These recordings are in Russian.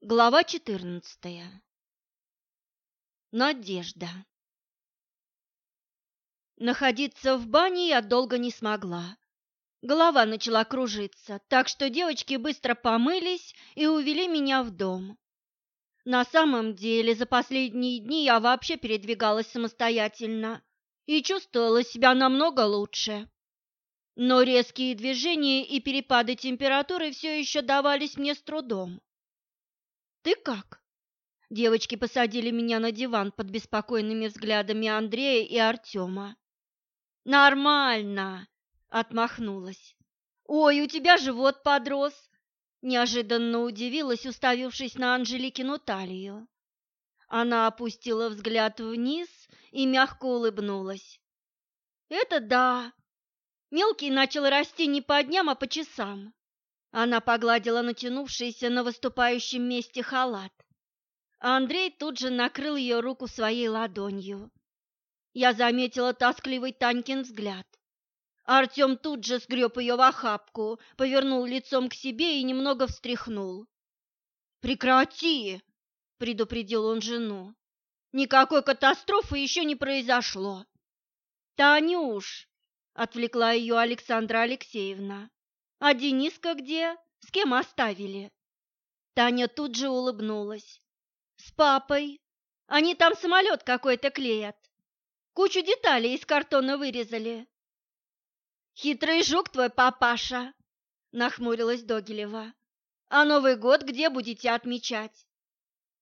Глава 14. Надежда. Находиться в бане я долго не смогла. Голова начала кружиться, так что девочки быстро помылись и увели меня в дом. На самом деле, за последние дни я вообще передвигалась самостоятельно и чувствовала себя намного лучше. Но резкие движения и перепады температуры все еще давались мне с трудом. Ты как? Девочки посадили меня на диван под беспокойными взглядами Андрея и Артема. Нормально, отмахнулась. Ой, у тебя живот подрос. Неожиданно удивилась, уставившись на Анжеликину талию. Она опустила взгляд вниз и мягко улыбнулась. «Это да. Мелкий начал расти не по дням, а по часам. Она погладила натянувшийся на выступающем месте халат. Андрей тут же накрыл ее руку своей ладонью. Я заметила тоскливый Танькин взгляд. Артем тут же сгреб ее в охапку, повернул лицом к себе и немного встряхнул. «Прекрати!» — предупредил он жену. «Никакой катастрофы еще не произошло». «Танюш!» — отвлекла ее Александра Алексеевна. А Дениска где? С кем оставили? Таня тут же улыбнулась. С папой. Они там самолет какой-то клеят. Кучу деталей из картона вырезали. Хитрый жук твой папаша, нахмурилась Догилева. А Новый год где будете отмечать?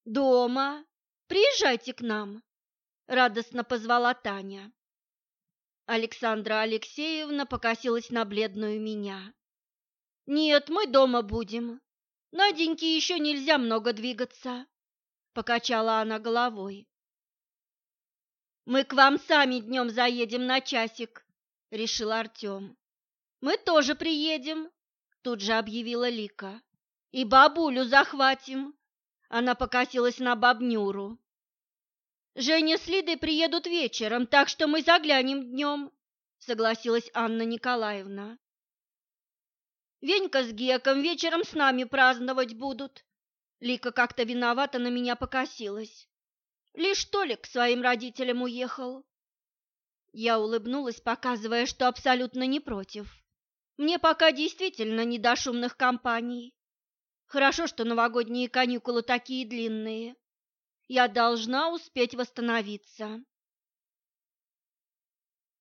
Дома. Приезжайте к нам, радостно позвала Таня. Александра Алексеевна покосилась на бледную меня. «Нет, мы дома будем. Наденьке еще нельзя много двигаться», — покачала она головой. «Мы к вам сами днем заедем на часик», — решил Артем. «Мы тоже приедем», — тут же объявила Лика. «И бабулю захватим», — она покосилась на бабнюру. «Женя с Лидой приедут вечером, так что мы заглянем днем», — согласилась Анна Николаевна. Венька с Геком вечером с нами праздновать будут. Лика как-то виновата на меня покосилась. Лишь Толик к своим родителям уехал. Я улыбнулась, показывая, что абсолютно не против. Мне пока действительно не до шумных компаний. Хорошо, что новогодние каникулы такие длинные. Я должна успеть восстановиться.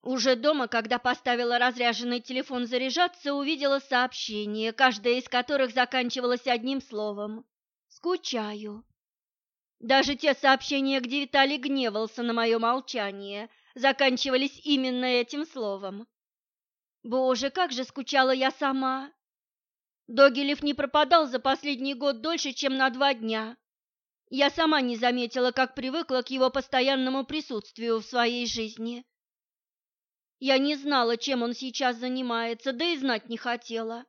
Уже дома, когда поставила разряженный телефон заряжаться, увидела сообщение, каждое из которых заканчивалось одним словом «Скучаю». Даже те сообщения, где Виталий гневался на мое молчание, заканчивались именно этим словом. Боже, как же скучала я сама! Догилев не пропадал за последний год дольше, чем на два дня. Я сама не заметила, как привыкла к его постоянному присутствию в своей жизни. Я не знала, чем он сейчас занимается, да и знать не хотела.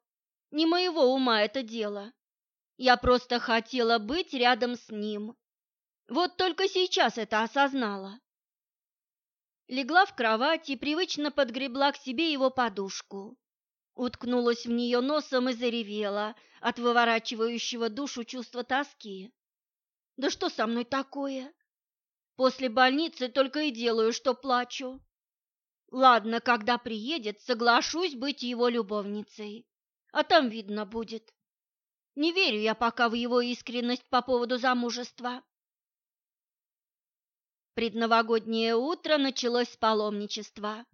Не моего ума это дело. Я просто хотела быть рядом с ним. Вот только сейчас это осознала. Легла в кровать и привычно подгребла к себе его подушку. Уткнулась в нее носом и заревела от выворачивающего душу чувства тоски. Да что со мной такое? После больницы только и делаю, что плачу. Ладно, когда приедет, соглашусь быть его любовницей. А там видно будет. Не верю я пока в его искренность по поводу замужества. Предновогоднее утро началось с паломничества.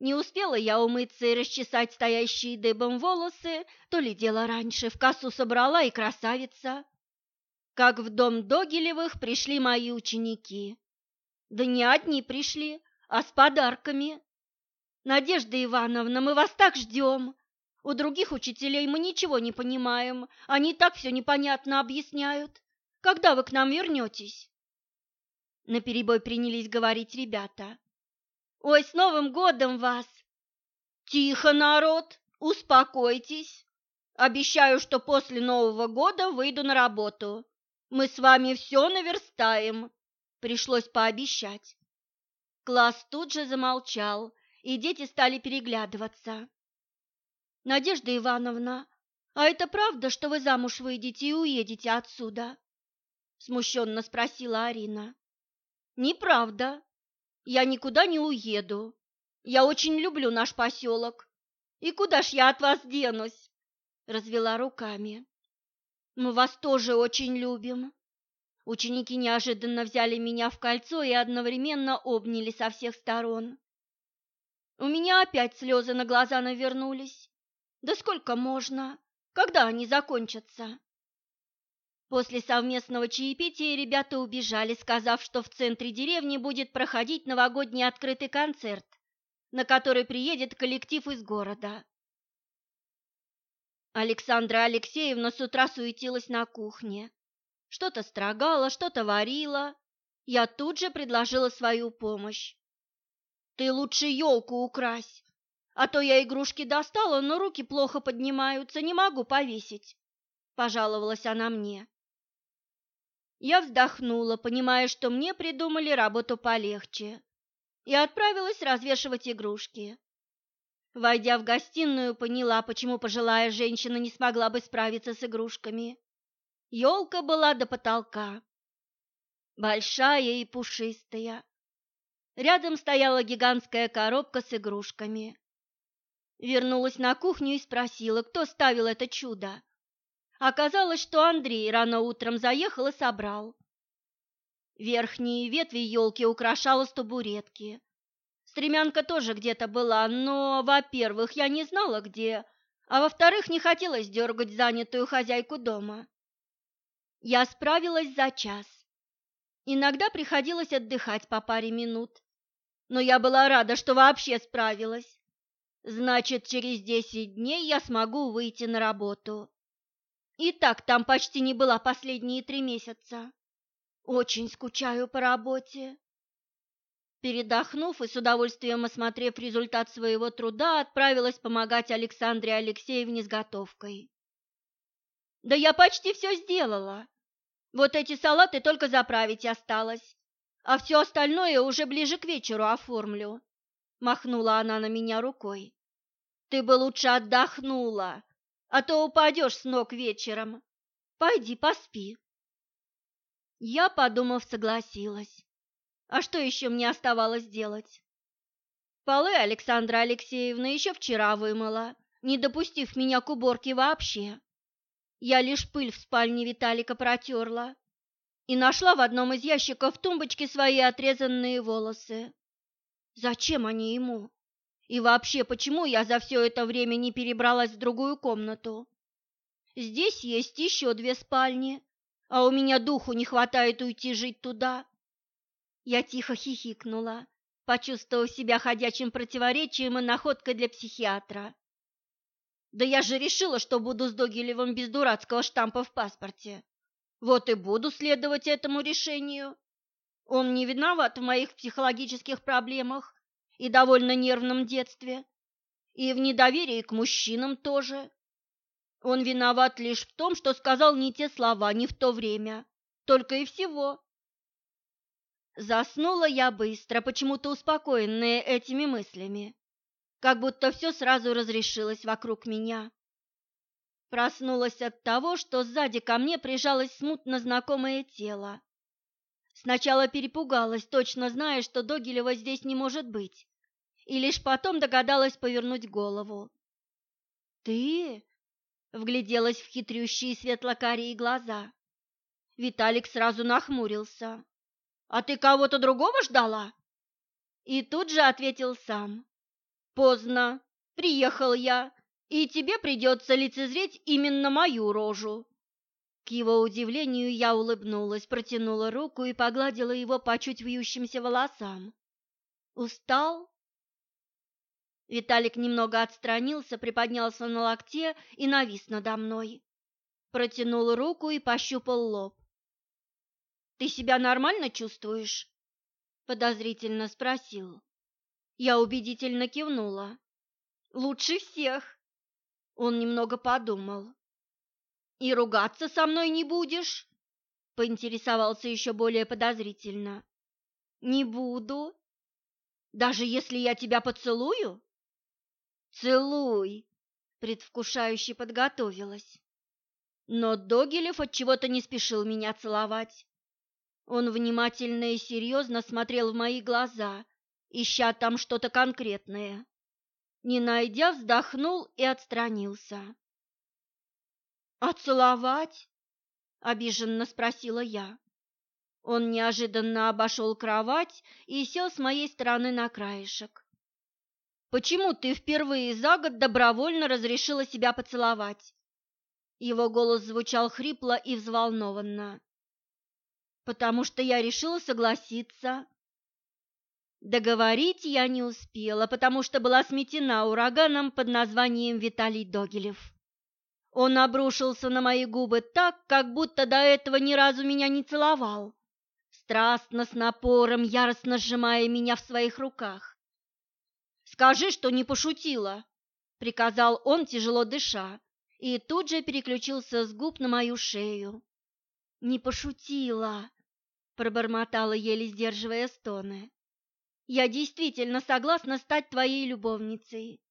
Не успела я умыться и расчесать стоящие дыбом волосы, то ли дело раньше, в косу собрала и красавица. Как в дом Догилевых пришли мои ученики. Да не одни пришли, а с подарками. Надежда Ивановна, мы вас так ждем. У других учителей мы ничего не понимаем, они так все непонятно объясняют. Когда вы к нам вернетесь?» Наперебой принялись говорить ребята. «Ой, с Новым годом вас!» «Тихо, народ, успокойтесь. Обещаю, что после Нового года выйду на работу. Мы с вами все наверстаем», — пришлось пообещать. Класс тут же замолчал, и дети стали переглядываться. «Надежда Ивановна, «А это правда, что вы замуж выйдете и уедете отсюда?» Смущенно спросила Арина. «Неправда. Я никуда не уеду. Я очень люблю наш поселок. И куда ж я от вас денусь?» Развела руками. «Мы вас тоже очень любим». Ученики неожиданно взяли меня в кольцо и одновременно обняли со всех сторон. У меня опять слезы на глаза навернулись. Да сколько можно? Когда они закончатся? После совместного чаепития ребята убежали, сказав, что в центре деревни будет проходить новогодний открытый концерт, на который приедет коллектив из города. Александра Алексеевна с утра суетилась на кухне. Что-то строгала, что-то варила. Я тут же предложила свою помощь. «Ты лучше елку укрась, а то я игрушки достала, но руки плохо поднимаются, не могу повесить», — пожаловалась она мне. Я вздохнула, понимая, что мне придумали работу полегче, и отправилась развешивать игрушки. Войдя в гостиную, поняла, почему пожилая женщина не смогла бы справиться с игрушками. Елка была до потолка, большая и пушистая. Рядом стояла гигантская коробка с игрушками. Вернулась на кухню и спросила, кто ставил это чудо. Оказалось, что Андрей рано утром заехал и собрал. Верхние ветви елки украшала с. Стремянка тоже где-то была, но, во-первых, я не знала где, а во-вторых, не хотелось дергать занятую хозяйку дома. Я справилась за час. Иногда приходилось отдыхать по паре минут, но я была рада, что вообще справилась. Значит, через десять дней я смогу выйти на работу. И так там почти не была последние три месяца. Очень скучаю по работе. Передохнув и с удовольствием осмотрев результат своего труда, отправилась помогать Александре Алексеевне с готовкой. Да я почти все сделала. Вот эти салаты только заправить осталось, а все остальное уже ближе к вечеру оформлю. Махнула она на меня рукой. Ты бы лучше отдохнула, а то упадешь с ног вечером. Пойди поспи. Я, подумав, согласилась. А что еще мне оставалось делать? Полы Александра Алексеевна еще вчера вымыла, не допустив меня к уборке вообще. Я лишь пыль в спальне Виталика протерла и нашла в одном из ящиков тумбочки свои отрезанные волосы. Зачем они ему? И вообще, почему я за все это время не перебралась в другую комнату? Здесь есть еще две спальни, а у меня духу не хватает уйти жить туда. Я тихо хихикнула, почувствовав себя ходячим противоречием и находкой для психиатра. Да я же решила, что буду с Догилевым без дурацкого штампа в паспорте. Вот и буду следовать этому решению. Он не виноват в моих психологических проблемах и довольно нервном детстве, и в недоверии к мужчинам тоже. Он виноват лишь в том, что сказал не те слова, не в то время, только и всего. Заснула я быстро, почему-то успокоенная этими мыслями, как будто все сразу разрешилось вокруг меня. Проснулась от того, что сзади ко мне прижалось смутно знакомое тело. Сначала перепугалась, точно зная, что Догилева здесь не может быть, и лишь потом догадалась повернуть голову. «Ты?» — вгляделась в хитрющие светлокарие глаза. Виталик сразу нахмурился. «А ты кого-то другого ждала?» И тут же ответил сам. «Поздно. Приехал я и тебе придется лицезреть именно мою рожу. К его удивлению я улыбнулась, протянула руку и погладила его по чуть вьющимся волосам. «Устал?» Виталик немного отстранился, приподнялся на локте и навис надо мной. Протянул руку и пощупал лоб. «Ты себя нормально чувствуешь?» Подозрительно спросил. Я убедительно кивнула. «Лучше всех!» Он немного подумал. «И ругаться со мной не будешь?» Поинтересовался еще более подозрительно. «Не буду. Даже если я тебя поцелую?» «Целуй!» предвкушающе подготовилась. Но Догилев от чего-то не спешил меня целовать. Он внимательно и серьезно смотрел в мои глаза, ища там что-то конкретное. Не найдя, вздохнул и отстранился. «А целовать?» — обиженно спросила я. Он неожиданно обошел кровать и сел с моей стороны на краешек. «Почему ты впервые за год добровольно разрешила себя поцеловать?» Его голос звучал хрипло и взволнованно. «Потому что я решила согласиться». Договорить я не успела, потому что была сметена ураганом под названием Виталий Догилев. Он обрушился на мои губы так, как будто до этого ни разу меня не целовал, страстно, с напором, яростно сжимая меня в своих руках. «Скажи, что не пошутила!» — приказал он, тяжело дыша, и тут же переключился с губ на мою шею. «Не пошутила!» — пробормотала, еле сдерживая стоны. «Я действительно согласна стать твоей любовницей.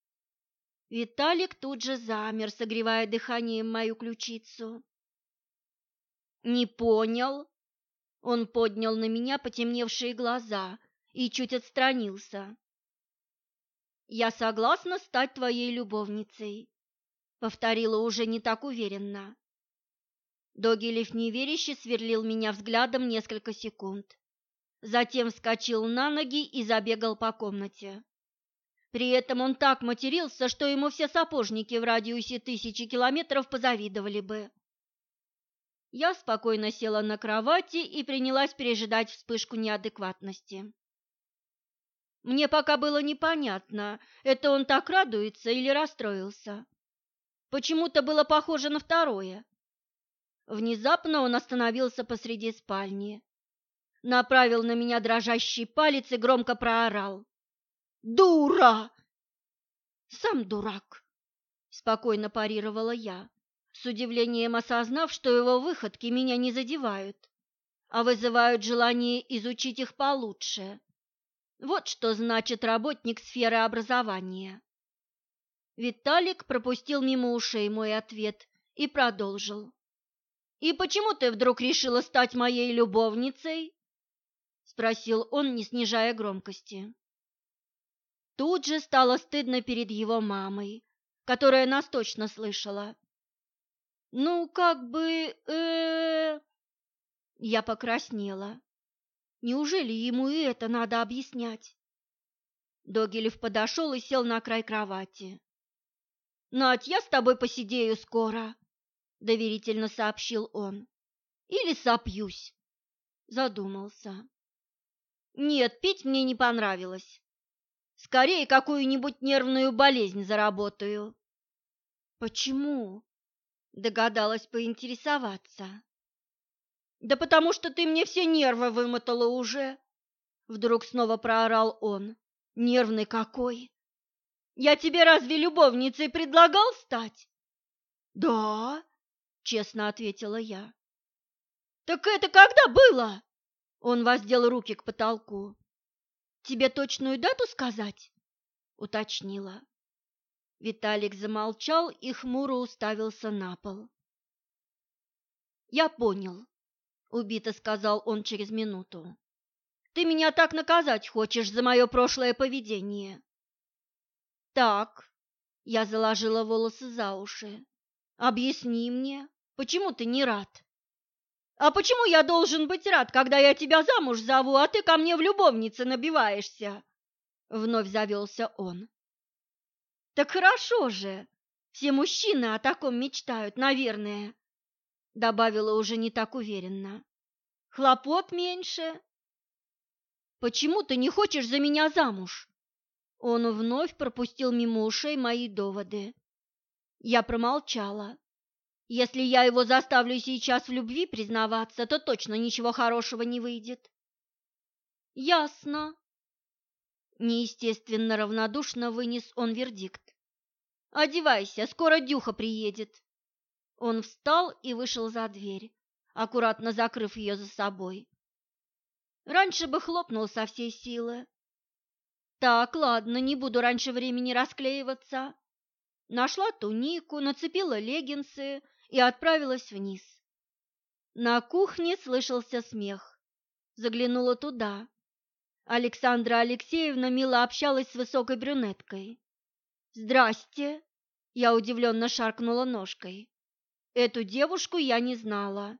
Виталик тут же замер, согревая дыханием мою ключицу. «Не понял?» Он поднял на меня потемневшие глаза и чуть отстранился. «Я согласна стать твоей любовницей», — повторила уже не так уверенно. Догилев неверяще сверлил меня взглядом несколько секунд. Затем вскочил на ноги и забегал по комнате. При этом он так матерился, что ему все сапожники в радиусе тысячи километров позавидовали бы. Я спокойно села на кровати и принялась пережидать вспышку неадекватности. Мне пока было непонятно, это он так радуется или расстроился. Почему-то было похоже на второе. Внезапно он остановился посреди спальни, направил на меня дрожащий палец и громко проорал. Дура! Сам дурак, спокойно парировала я, с удивлением осознав, что его выходки меня не задевают, а вызывают желание изучить их получше. Вот что значит работник сферы образования. Виталик пропустил мимо ушей мой ответ и продолжил. «И почему ты вдруг решила стать моей любовницей?» — спросил он, не снижая громкости. Тут же стало стыдно перед его мамой, которая нас точно слышала. Ну, как бы, э, Я покраснела. Неужели ему и это надо объяснять? Догилев подошел и сел на край кровати. «Надь, я с тобой посидею скоро», — доверительно сообщил он. «Или сопьюсь», — задумался. «Нет, пить мне не понравилось. Скорее какую-нибудь нервную болезнь заработаю. Почему? Догадалась поинтересоваться. Да потому что ты мне все нервы вымотала уже. Вдруг снова проорал он. Нервный какой. Я тебе разве любовницей предлагал стать? Да, честно ответила я. Так это когда было? Он воздел руки к потолку. Тебе точную дату сказать? уточнила. Виталик замолчал и хмуро уставился на пол. Я понял, убито сказал он через минуту. Ты меня так наказать хочешь за мое прошлое поведение? Так, я заложила волосы за уши. Объясни мне, почему ты не рад? А почему я должен быть рад, когда я тебя замуж зову, а ты ко мне в любовнице набиваешься? Вновь завелся он. Так хорошо же. Все мужчины о таком мечтают, наверное, добавила уже не так уверенно. Хлопот меньше. Почему ты не хочешь за меня замуж? Он вновь пропустил мимо ушей мои доводы. Я промолчала. Если я его заставлю сейчас в любви признаваться, то точно ничего хорошего не выйдет. Ясно. Неестественно равнодушно вынес он вердикт. Одевайся, скоро Дюха приедет. Он встал и вышел за дверь, аккуратно закрыв ее за собой. Раньше бы хлопнул со всей силы. Так, ладно, не буду раньше времени расклеиваться. Нашла тунику, нацепила леггинсы и отправилась вниз. На кухне слышался смех. Заглянула туда. Александра Алексеевна мило общалась с высокой брюнеткой. «Здрасте!» – я удивленно шаркнула ножкой. Эту девушку я не знала.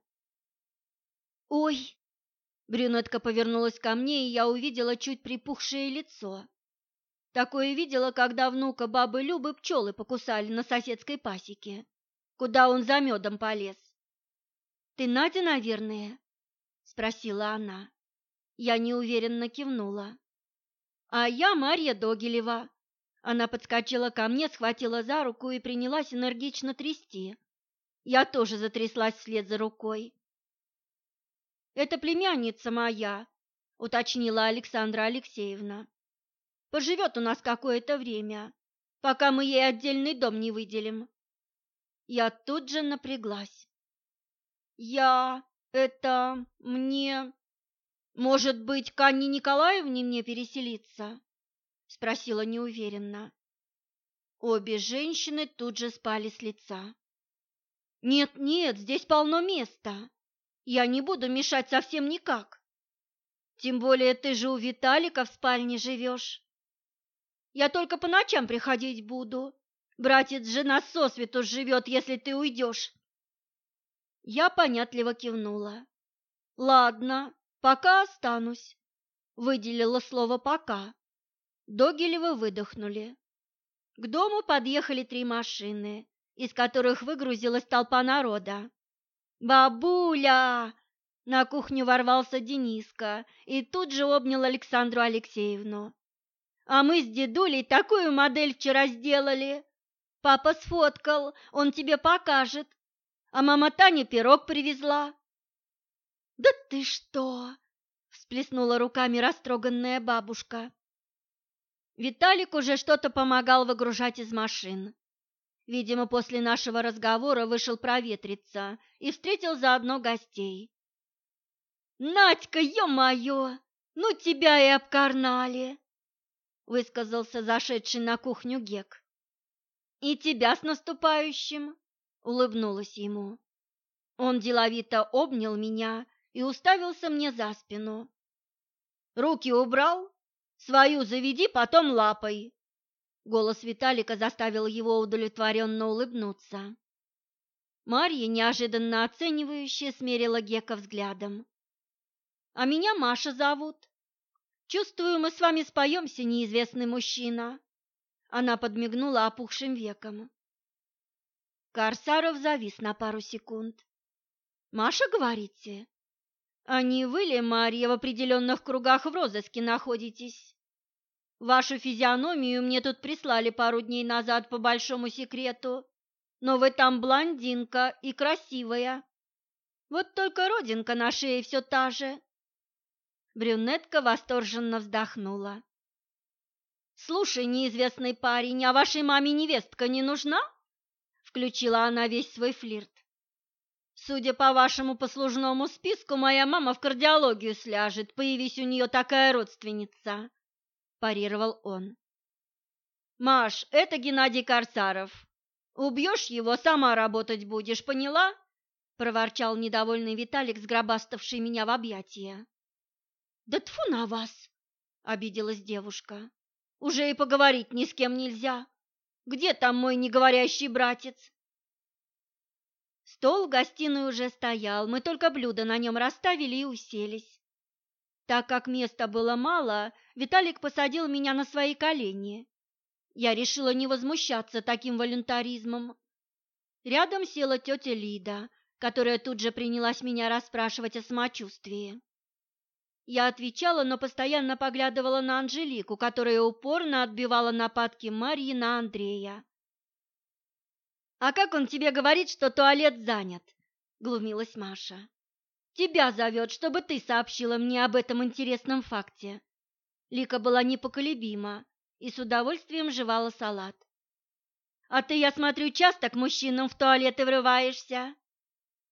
«Ой!» Брюнетка повернулась ко мне, и я увидела чуть припухшее лицо. Такое видела, когда внука бабы Любы пчелы покусали на соседской пасеке, куда он за медом полез. «Ты Надя, наверное?» — спросила она. Я неуверенно кивнула. «А я Марья Догилева». Она подскочила ко мне, схватила за руку и принялась энергично трясти. Я тоже затряслась вслед за рукой. «Это племянница моя», — уточнила Александра Алексеевна. «Поживет у нас какое-то время, пока мы ей отдельный дом не выделим». Я тут же напряглась. «Я... это... мне... может быть, к Анне Николаевне мне переселиться?» — спросила неуверенно. Обе женщины тут же спали с лица. «Нет, нет, здесь полно места. Я не буду мешать совсем никак. Тем более ты же у Виталика в спальне живешь. Я только по ночам приходить буду. Братец же нас сосвету живет, если ты уйдешь. Я понятливо кивнула. Ладно, пока останусь. Выделила слово «пока». Догилевы выдохнули. К дому подъехали три машины, из которых выгрузилась толпа народа. «Бабуля!» На кухню ворвался Дениска и тут же обнял Александру Алексеевну. «А мы с дедулей такую модель вчера сделали. Папа сфоткал, он тебе покажет. А мама Таня пирог привезла». «Да ты что!» – всплеснула руками растроганная бабушка. Виталик уже что-то помогал выгружать из машин. Видимо, после нашего разговора вышел проветриться и встретил заодно гостей. «Надька, ё-моё, ну тебя и обкарнали!» высказался зашедший на кухню Гек. «И тебя с наступающим!» — улыбнулась ему. Он деловито обнял меня и уставился мне за спину. «Руки убрал? Свою заведи, потом лапой!» Голос Виталика заставил его удовлетворенно улыбнуться. Марья неожиданно оценивающе смерила Гека взглядом. «А меня Маша зовут. Чувствую, мы с вами споемся, неизвестный мужчина». Она подмигнула опухшим веком. Корсаров завис на пару секунд. «Маша, говорите? Не вы ли, Марья, в определенных кругах в розыске находитесь?» Вашу физиономию мне тут прислали пару дней назад по большому секрету, но вы там блондинка и красивая. Вот только родинка на шее все та же. Брюнетка восторженно вздохнула. «Слушай, неизвестный парень, а вашей маме невестка не нужна?» Включила она весь свой флирт. «Судя по вашему послужному списку, моя мама в кардиологию сляжет, появись у нее такая родственница парировал он. Маш, это Геннадий Корсаров. Убьешь его, сама работать будешь, поняла? проворчал недовольный Виталик, сгробаставший меня в объятия. Да тфу на вас, обиделась девушка. Уже и поговорить ни с кем нельзя. Где там мой неговорящий братец? Стол в гостиной уже стоял, мы только блюда на нем расставили и уселись. Так как места было мало, Виталик посадил меня на свои колени. Я решила не возмущаться таким волюнтаризмом. Рядом села тетя Лида, которая тут же принялась меня расспрашивать о самочувствии. Я отвечала, но постоянно поглядывала на Анжелику, которая упорно отбивала нападки Марьи на Андрея. «А как он тебе говорит, что туалет занят?» — глумилась Маша. Тебя зовет, чтобы ты сообщила мне об этом интересном факте. Лика была непоколебима и с удовольствием жевала салат. А ты, я смотрю, часто к мужчинам в туалеты врываешься.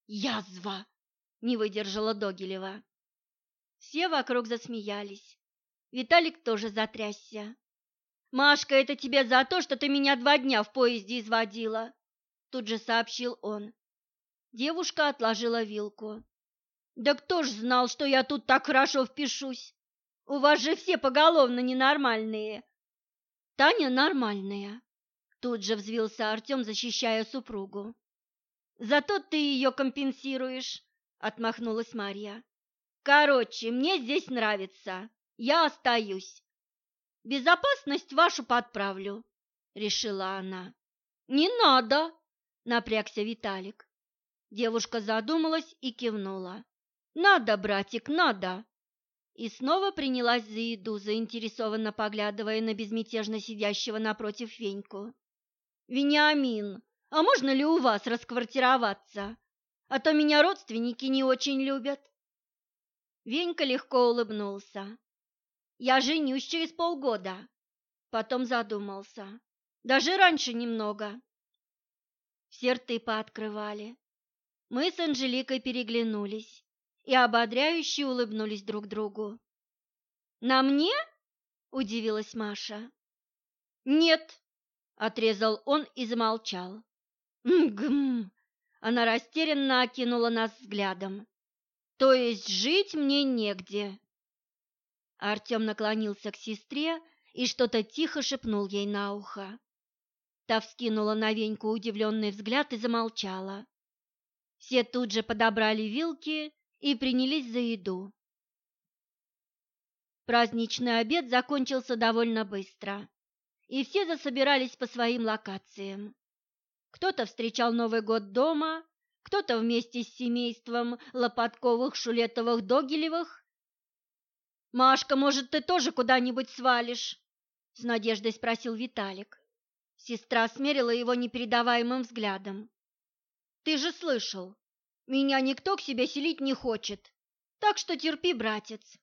Язва! Не выдержала Догилева. Все вокруг засмеялись. Виталик тоже затрясся. Машка, это тебе за то, что ты меня два дня в поезде изводила, тут же сообщил он. Девушка отложила вилку. Да кто ж знал, что я тут так хорошо впишусь? У вас же все поголовно ненормальные. Таня нормальная. Тут же взвился Артем, защищая супругу. Зато ты ее компенсируешь, отмахнулась Марья. Короче, мне здесь нравится. Я остаюсь. Безопасность вашу подправлю, решила она. Не надо, напрягся Виталик. Девушка задумалась и кивнула. Надо, братик, надо. И снова принялась за еду, заинтересованно поглядывая на безмятежно сидящего напротив Веньку. «Вениамин, а можно ли у вас расквартироваться? А то меня родственники не очень любят». Венька легко улыбнулся. «Я женюсь через полгода». Потом задумался. «Даже раньше немного». Все рты пооткрывали. Мы с Анжеликой переглянулись и ободряюще улыбнулись друг другу. «На мне?» – удивилась Маша. «Нет», – отрезал он и замолчал. «Мгм!» – она растерянно окинула нас взглядом. «То есть жить мне негде?» Артем наклонился к сестре и что-то тихо шепнул ей на ухо. Та вскинула на Веньку удивленный взгляд и замолчала. Все тут же подобрали вилки и принялись за еду. Праздничный обед закончился довольно быстро, и все засобирались по своим локациям. Кто-то встречал Новый год дома, кто-то вместе с семейством Лопатковых, Шулетовых, Догилевых. «Машка, может, ты тоже куда-нибудь свалишь?» – с надеждой спросил Виталик. Сестра смерила его непередаваемым взглядом. «Ты же слышал, меня никто к себе селить не хочет, так что терпи, братец.